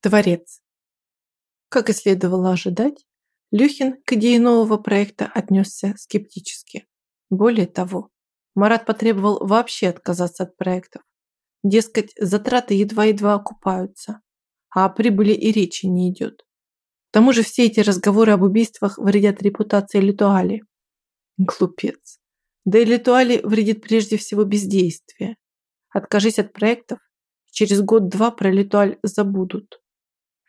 Творец. Как и следовало ожидать, Люхин к идее нового проекта отнесся скептически. Более того, Марат потребовал вообще отказаться от проектов. Дескать, затраты едва-едва окупаются, а о прибыли и речи не идет. К тому же все эти разговоры об убийствах вредят репутации Литуали. Глупец. Да и Литуали вредит прежде всего бездействие. Откажись от проектов, через год-два про Литуаль забудут.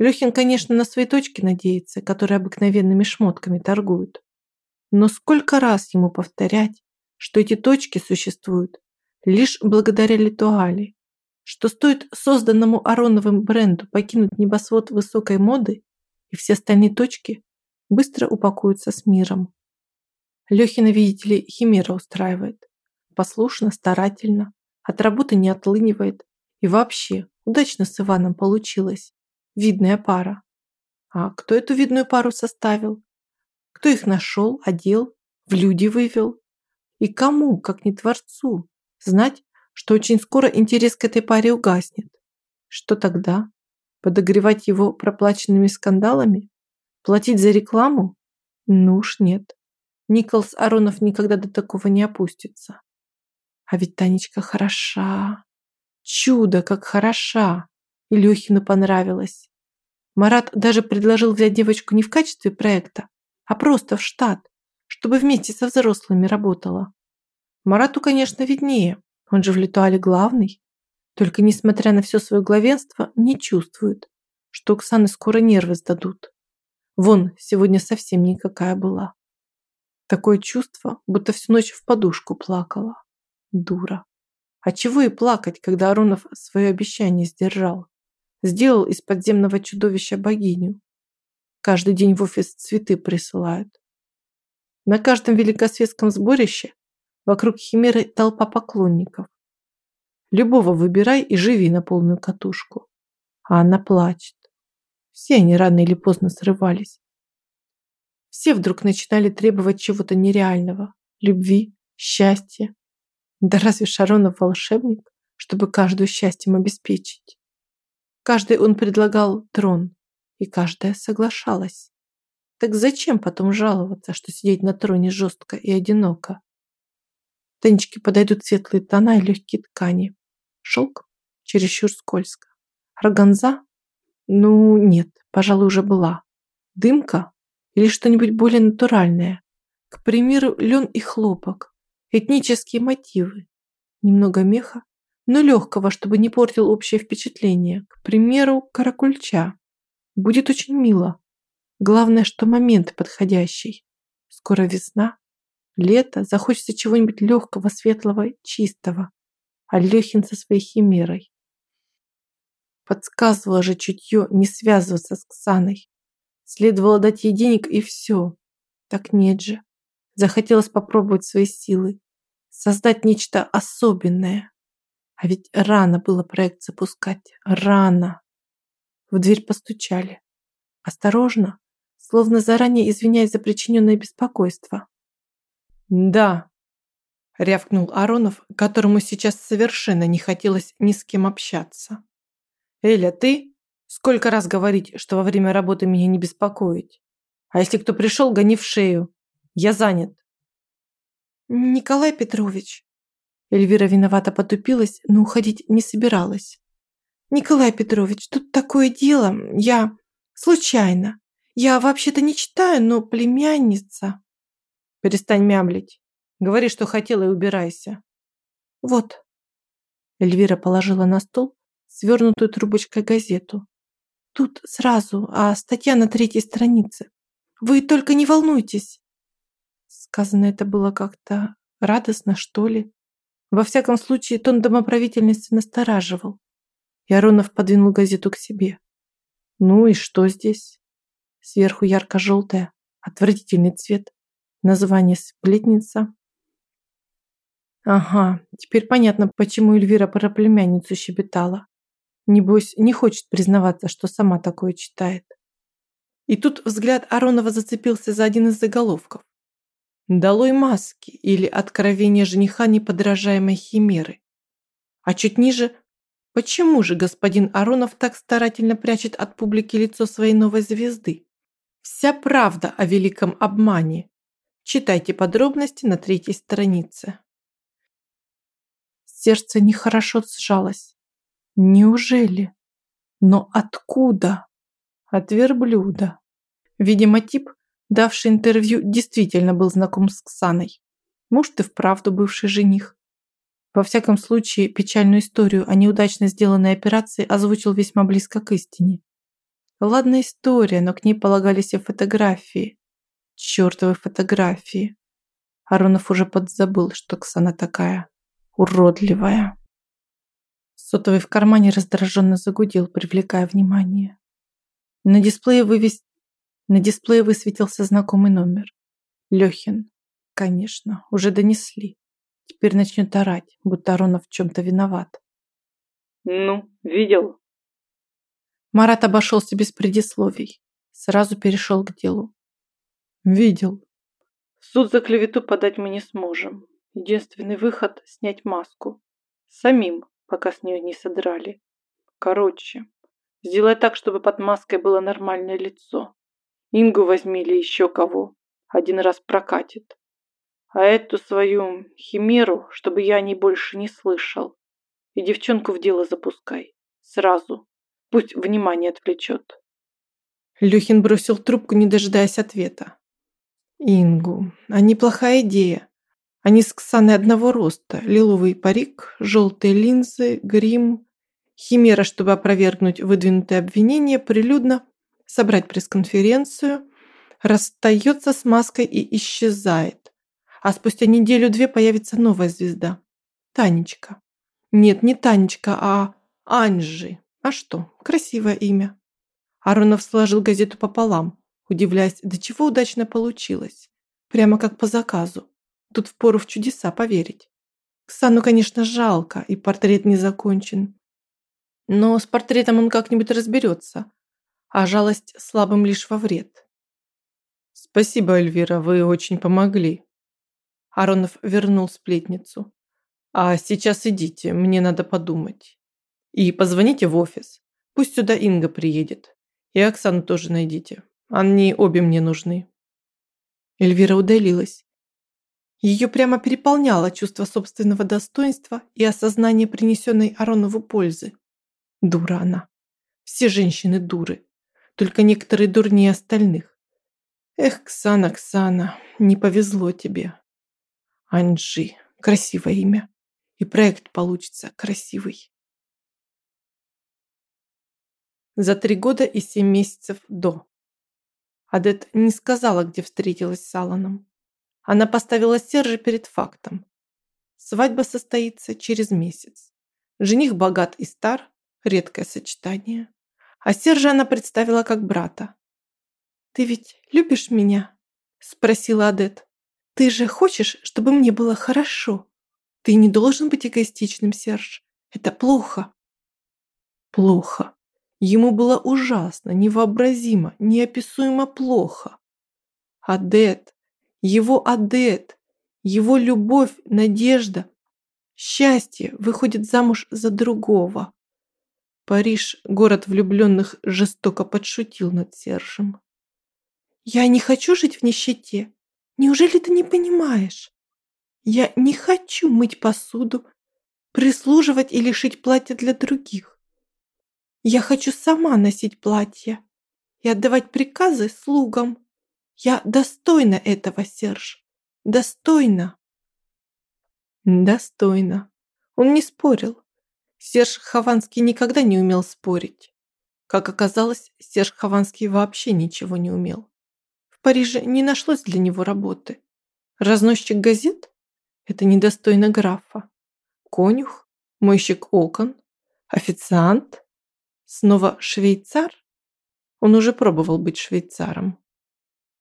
Лёхин, конечно, на свои точки надеется, которые обыкновенными шмотками торгуют. Но сколько раз ему повторять, что эти точки существуют лишь благодаря Литуали, что стоит созданному Ароновым бренду покинуть небосвод высокой моды, и все остальные точки быстро упакуются с миром. Лёхина, видите ли, химера устраивает. Послушно, старательно, от работы не отлынивает. И вообще, удачно с Иваном получилось видная пара. А кто эту видную пару составил? Кто их нашел, одел, в люди вывел? И кому, как не Творцу, знать, что очень скоро интерес к этой паре угаснет? Что тогда? Подогревать его проплаченными скандалами? Платить за рекламу? Ну уж нет. Николс Аронов никогда до такого не опустится. А ведь Танечка хороша. Чудо, как хороша. Илюхину понравилось. Марат даже предложил взять девочку не в качестве проекта, а просто в штат, чтобы вместе со взрослыми работала. Марату, конечно, виднее, он же в Литуале главный. Только, несмотря на все свое главенство, не чувствует, что Оксаны скоро нервы сдадут. Вон, сегодня совсем никакая была. Такое чувство, будто всю ночь в подушку плакала. Дура. А чего и плакать, когда Аронов свое обещание сдержал? Сделал из подземного чудовища богиню. Каждый день в офис цветы присылают. На каждом великосветском сборище вокруг Химеры толпа поклонников. Любого выбирай и живи на полную катушку. А она плачет. Все они рано или поздно срывались. Все вдруг начинали требовать чего-то нереального. Любви, счастья. Да разве Шаронов волшебник, чтобы каждую счастьем обеспечить? Каждый он предлагал трон, и каждая соглашалась. Так зачем потом жаловаться, что сидеть на троне жестко и одиноко? Танечке подойдут светлые тона и легкие ткани. Шелк чересчур скользко. Органза? Ну, нет, пожалуй, уже была. Дымка? Или что-нибудь более натуральное? К примеру, лен и хлопок. Этнические мотивы. Немного меха но легкого, чтобы не портил общее впечатление. К примеру, каракульча. Будет очень мило. Главное, что момент подходящий. Скоро весна, лето, захочется чего-нибудь легкого, светлого, чистого. А Лехин со своей химерой. Подсказывало же чутье не связываться с Ксаной. Следовало дать ей денег и все. Так нет же. Захотелось попробовать свои силы. Создать нечто особенное. А ведь рано было проект запускать. Рано. В дверь постучали. Осторожно, словно заранее извиняясь за причиненное беспокойство. «Да», – рявкнул Аронов, которому сейчас совершенно не хотелось ни с кем общаться. «Эля, ты? Сколько раз говорить, что во время работы меня не беспокоить? А если кто пришел, гони в шею. Я занят». «Николай Петрович», Эльвира виновато потупилась, но уходить не собиралась. «Николай Петрович, тут такое дело. Я... случайно. Я вообще-то не читаю, но племянница...» «Перестань мямлить. Говори, что хотела, и убирайся». «Вот». Эльвира положила на стол свернутую трубочкой газету. «Тут сразу, а статья на третьей странице. Вы только не волнуйтесь». Сказано это было как-то радостно, что ли. Во всяком случае, тон домоправительницы настораживал. И Аронов подвинул газету к себе. Ну и что здесь? Сверху ярко-желтая, отвратительный цвет. Название «Сплетница». Ага, теперь понятно, почему Эльвира про племянницу щебетала. Небось, не хочет признаваться, что сама такое читает. И тут взгляд Аронова зацепился за один из заголовков. Долой маски или откровение жениха неподражаемой химеры. А чуть ниже Почему же господин Аронов так старательно прячет от публики лицо своей новой звезды? Вся правда о великом обмане. Читайте подробности на третьей странице. Сердце нехорошо сжалось. Неужели? Но откуда? От верблюда. Видимо, тип, давший интервью, действительно был знаком с Ксаной. Может, и вправду бывший жених. Во всяком случае, печальную историю о неудачно сделанной операции озвучил весьма близко к истине. Ладная история, но к ней полагались и фотографии. Чёртовы фотографии. Аронов уже подзабыл, что Ксана такая уродливая. Сотовый в кармане раздраженно загудел, привлекая внимание. На дисплее, вывес... На дисплее высветился знакомый номер. Лёхин. Конечно, уже донесли. Теперь начнет орать, будто Аронов в чем-то виноват. «Ну, видел?» Марат обошелся без предисловий. Сразу перешел к делу. «Видел. суд за клевету подать мы не сможем. Единственный выход – снять маску. Самим, пока с нее не содрали. Короче, сделай так, чтобы под маской было нормальное лицо. Ингу возьми или еще кого. Один раз прокатит. А эту свою химеру, чтобы я о ней больше не слышал. И девчонку в дело запускай. Сразу. Пусть внимание отвлечет. Люхин бросил трубку, не дожидаясь ответа. Ингу. А неплохая идея. Они с Ксаной одного роста. Лиловый парик, желтые линзы, грим. Химера, чтобы опровергнуть выдвинутые обвинения, прилюдно собрать пресс-конференцию, расстается с маской и исчезает а спустя неделю-две появится новая звезда. Танечка. Нет, не Танечка, а Анжи. А что, красивое имя. Аронов сложил газету пополам, удивляясь, до чего удачно получилось. Прямо как по заказу. Тут впору в чудеса поверить. Ксану, конечно, жалко, и портрет не закончен. Но с портретом он как-нибудь разберется, а жалость слабым лишь во вред. «Спасибо, Эльвира, вы очень помогли», Аронов вернул сплетницу. «А сейчас идите, мне надо подумать. И позвоните в офис. Пусть сюда Инга приедет. И Оксану тоже найдите. Они обе мне нужны». Эльвира удалилась. Ее прямо переполняло чувство собственного достоинства и осознание принесенной Аронову пользы. Дура она. Все женщины дуры. Только некоторые дурнее остальных. Эх, Ксана, Ксана, не повезло тебе. Анжи. Красивое имя. И проект получится красивый. За три года и семь месяцев до. Адет не сказала, где встретилась с Аланом. Она поставила Сержа перед фактом. Свадьба состоится через месяц. Жених богат и стар, редкое сочетание. А Сержа она представила как брата. «Ты ведь любишь меня?» – спросила Адет. Ты же хочешь, чтобы мне было хорошо. Ты не должен быть эгоистичным, Серж. Это плохо. Плохо. Ему было ужасно, невообразимо, неописуемо плохо. Адет, его Адет, его любовь, надежда, счастье выходит замуж за другого. Париж, город влюбленных, жестоко подшутил над Сержем. «Я не хочу жить в нищете. Неужели ты не понимаешь? Я не хочу мыть посуду, прислуживать или шить платья для других. Я хочу сама носить платья и отдавать приказы слугам. Я достойна этого, Серж. Достойна. Достойна. Он не спорил. Серж Хованский никогда не умел спорить. Как оказалось, Серж Хованский вообще ничего не умел. Париже не нашлось для него работы. Разносчик газет? Это недостойно графа. Конюх? Мойщик окон? Официант? Снова швейцар? Он уже пробовал быть швейцаром.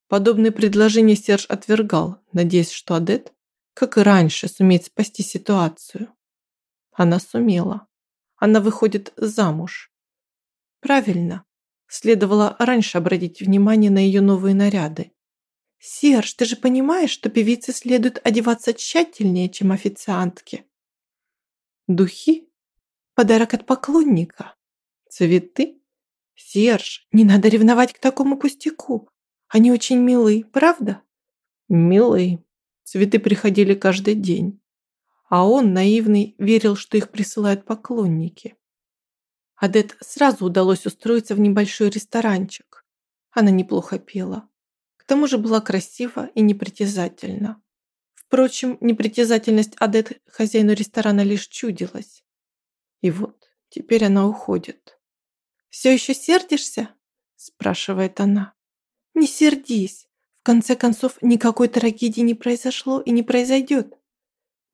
Подобные предложения Серж отвергал, надеясь, что Адет, как и раньше, сумеет спасти ситуацию. Она сумела. Она выходит замуж. Правильно. Следовало раньше обратить внимание на ее новые наряды. «Серж, ты же понимаешь, что певице следует одеваться тщательнее, чем официантке?» «Духи?» подарок от поклонника. Цветы? Серж, не надо ревновать к такому пустяку. Они очень милы, правда? Милы. Цветы приходили каждый день. А он, наивный, верил, что их присылают поклонники. Адет сразу удалось устроиться в небольшой ресторанчик. Она неплохо пела. К тому же была красива и непритязательна. Впрочем, непритязательность Адет хозяину ресторана лишь чудилась. И вот, теперь она уходит. «Все еще сердишься?» – спрашивает она. «Не сердись. В конце концов, никакой трагедии не произошло и не произойдет.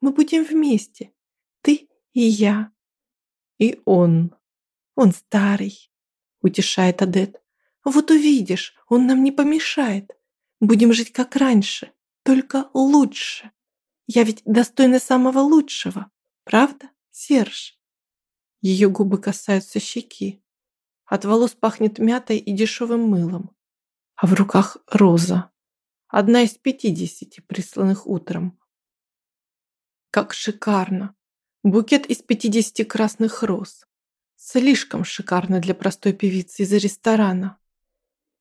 Мы будем вместе. Ты и я. И он. Он старый, утешает Адет. Вот увидишь, он нам не помешает. Будем жить как раньше, только лучше. Я ведь достойна самого лучшего, правда, Серж? Ее губы касаются щеки. От волос пахнет мятой и дешевым мылом. А в руках роза. Одна из пятидесяти, присланных утром. Как шикарно! Букет из пятидесяти красных роз. Слишком шикарно для простой певицы из ресторана.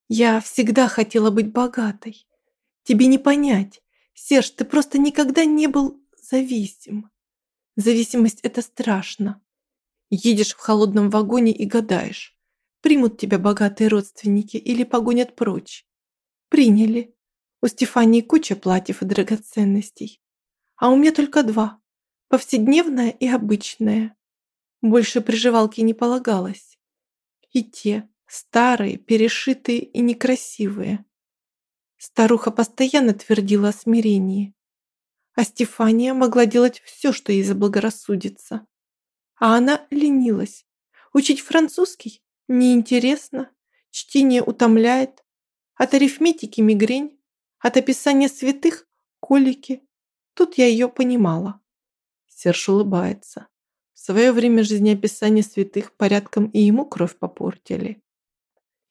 Я всегда хотела быть богатой. Тебе не понять. Серж, ты просто никогда не был зависим. Зависимость – это страшно. Едешь в холодном вагоне и гадаешь, примут тебя богатые родственники или погонят прочь. Приняли. У Стефании куча платьев и драгоценностей. А у меня только два. Повседневное и обычное. Больше приживалки не полагалось. И те, старые, перешитые и некрасивые. Старуха постоянно твердила о смирении. А Стефания могла делать все, что ей заблагорассудится. А она ленилась. Учить французский неинтересно, чтение утомляет, от арифметики мигрень, от описания святых колики. Тут я ее понимала. Серж улыбается. В свое время жизнеописание святых порядком и ему кровь попортили.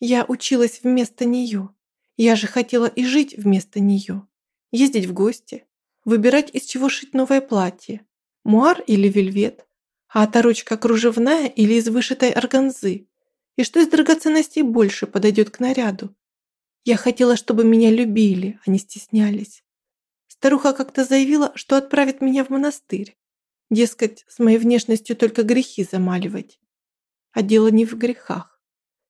Я училась вместо нее. Я же хотела и жить вместо нее. Ездить в гости, выбирать, из чего шить новое платье. Муар или вельвет, а оторочка кружевная или из вышитой органзы. И что из драгоценностей больше подойдет к наряду. Я хотела, чтобы меня любили, а не стеснялись. Старуха как-то заявила, что отправит меня в монастырь. Дескать, с моей внешностью только грехи замаливать. А дело не в грехах.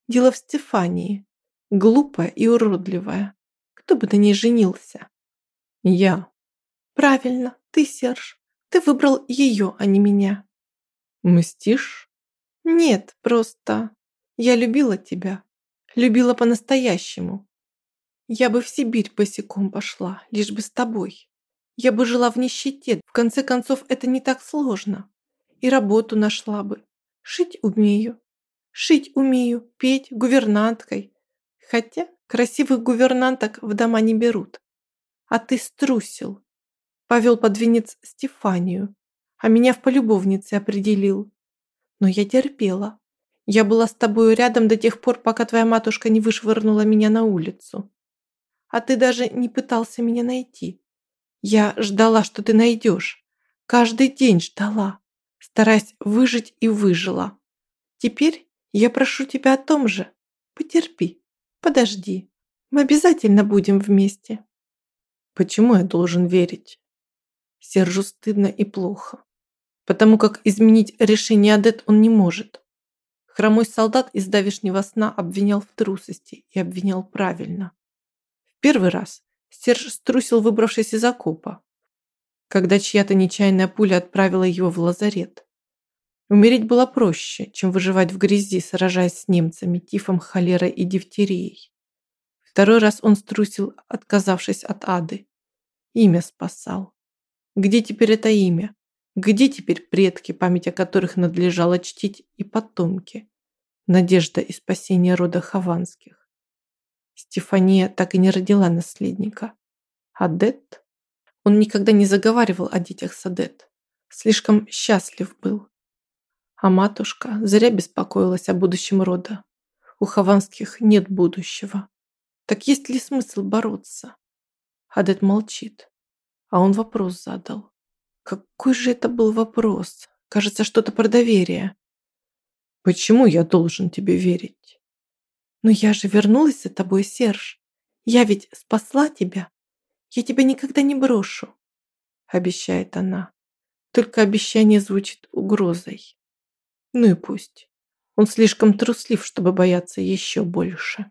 Дело в Стефании. Глупая и уродливая. Кто бы на ней женился? Я. Правильно, ты, Серж. Ты выбрал ее, а не меня. Мстишь? Нет, просто я любила тебя. Любила по-настоящему. Я бы в Сибирь босиком пошла, лишь бы с тобой. Я бы жила в нищете. В конце концов, это не так сложно. И работу нашла бы. Шить умею. Шить умею, петь гувернанткой. Хотя красивых гувернанток в дома не берут. А ты струсил. Повел под венец Стефанию, а меня в полюбовнице определил. Но я терпела. Я была с тобою рядом до тех пор, пока твоя матушка не вышвырнула меня на улицу. А ты даже не пытался меня найти. Я ждала, что ты найдешь. Каждый день ждала, стараясь выжить и выжила. Теперь я прошу тебя о том же. Потерпи, подожди. Мы обязательно будем вместе. Почему я должен верить? Сержу стыдно и плохо. Потому как изменить решение Адет он не может. Хромой солдат из давешнего сна обвинял в трусости и обвинял правильно. Первый раз Серж струсил, выбравшись из окопа, когда чья-то нечаянная пуля отправила его в лазарет. Умереть было проще, чем выживать в грязи, сражаясь с немцами, тифом, холерой и дифтерией. Второй раз он струсил, отказавшись от ады. Имя спасал. Где теперь это имя? Где теперь предки, память о которых надлежало чтить, и потомки? Надежда и спасение рода Хованских. Стефания так и не родила наследника. Адет? Он никогда не заговаривал о детях с Адет. Слишком счастлив был. А матушка зря беспокоилась о будущем рода. У Хованских нет будущего. Так есть ли смысл бороться? Адет молчит. А он вопрос задал. Какой же это был вопрос? Кажется, что-то про доверие. Почему я должен тебе верить? Но я же вернулась за тобой, Серж. Я ведь спасла тебя. Я тебя никогда не брошу, обещает она. Только обещание звучит угрозой. Ну и пусть. Он слишком труслив, чтобы бояться еще больше.